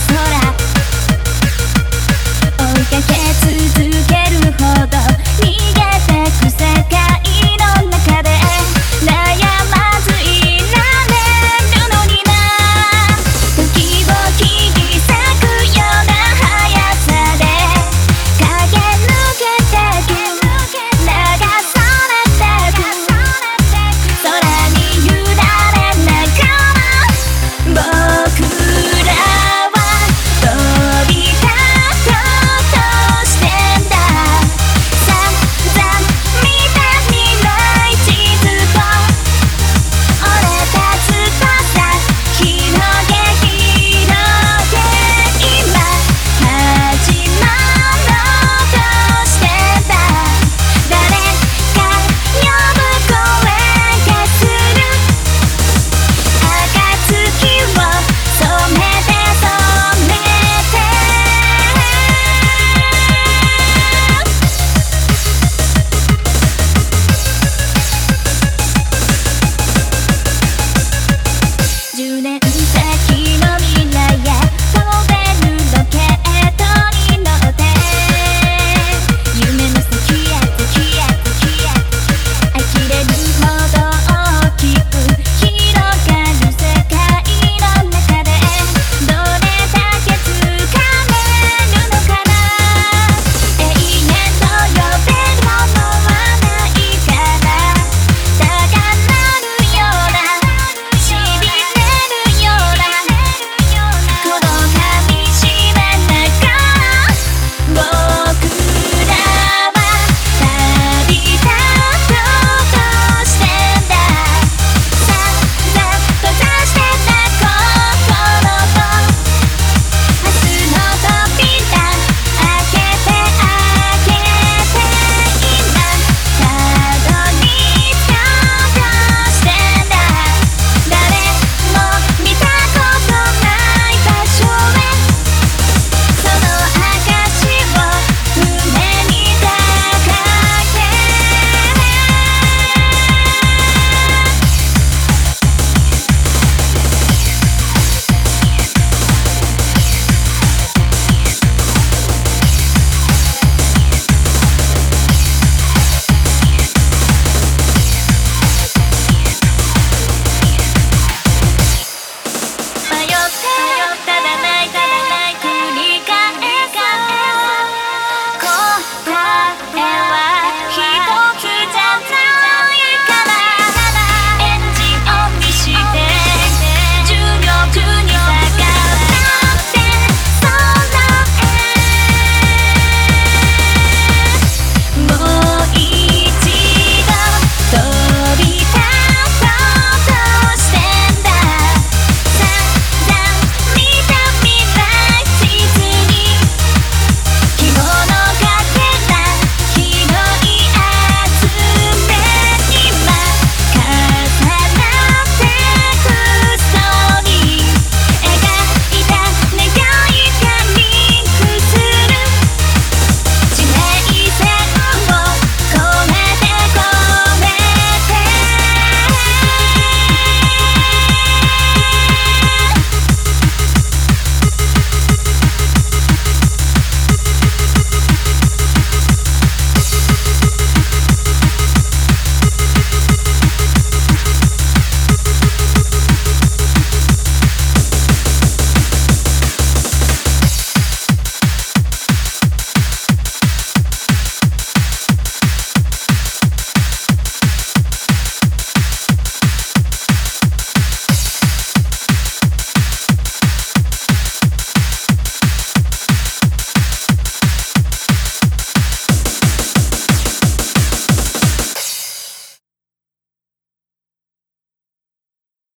空